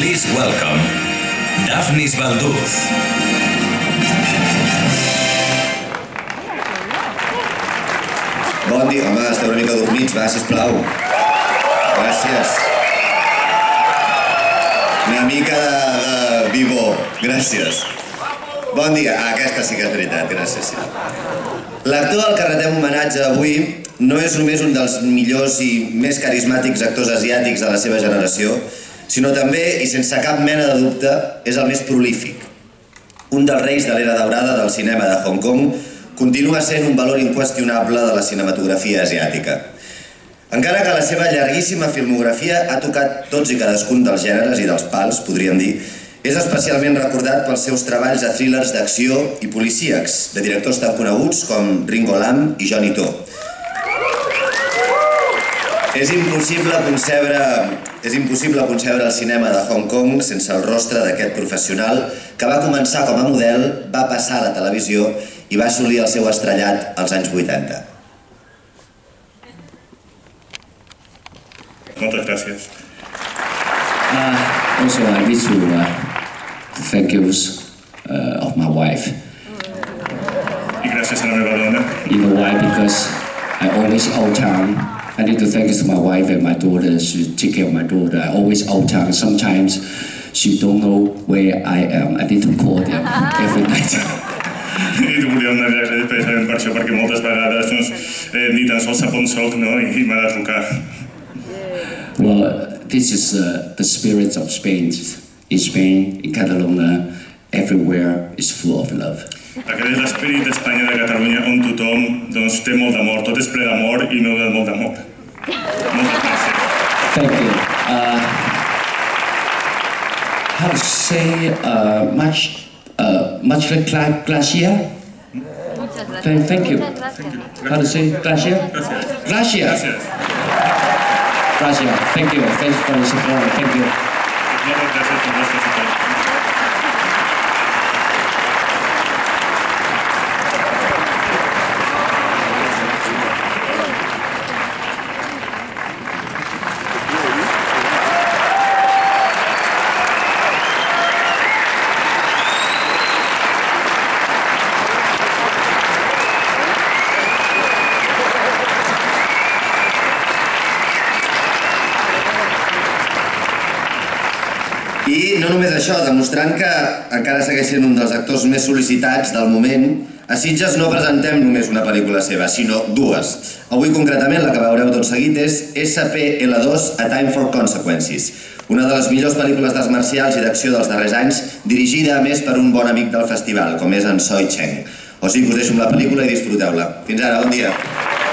Please welcome Daphnis Balduz. Bon dia, home, esteu una mica dormits, va, sisplau. Gràcies. Una mica de, de vivó, gràcies. Bon dia, ah, aquesta sí que és veritat, gràcies. Sí. L'actor al que retem homenatge avui no és només un dels millors i més carismàtics actors asiàtics de la seva generació, sinó també, i sense cap mena de dubte, és el més prolífic. Un dels reis de l'era daurada del cinema de Hong Kong, continua sent un valor inqüestionable de la cinematografia asiàtica. Encara que la seva llarguíssima filmografia ha tocat tots i cadascun dels gèneres i dels pals, podríem dir, és especialment recordat pels seus treballs de thrillers d'acció i policíacs, de directors tan coneguts com Ringo Lam i Johnny To. És impossible concebre, és impossible concebre el cinema de Hong Kong sense el rostre d'aquest professional que va començar com a model, va passar a la televisió i va assolir el seu estrellat als anys 80. Moltes gràcies. Uh, also, I wish to uh, thank you uh, of my wife. I gràcies a la meva dona. You know why? Because I always out town. I need to thank to my wife and my daughter. She take care of my daughter. I always out town. Sometimes she don't know where I am. I need to call them every night. I t'ho volia donar les gràcies per això, perquè moltes vegades doncs, eh, ni tan sols sap on soc, no? I m'ha de trucar. Well, this is uh, the spirit of Spain. In Spain, in Catalonia, everywhere is full of love. Aquest és l'esperit d'Espanya de Catalunya on tothom doncs, té molt d'amor, tot és ple d'amor i m'heu donat molt d'amor. Thank you. Uh, how to say uh, much, uh, much glacier? Thank, thank you. How to say? Glacier. Gràcies. Glacier. Thank you. Thanks for the support. Thank you. I no només això, demostrant que encara segueix sent un dels actors més sol·licitats del moment, a Sitges no presentem només una pel·lícula seva, sinó dues. Avui concretament la que veureu tot seguit és SPL2 A Time for Consequences, una de les millors pel·lícules d'arts marcials i d'acció dels darrers anys, dirigida a més per un bon amic del festival, com és en Soi Cheng. O sigui us deixo amb la pel·lícula i disfruteu-la. Fins ara, bon dia.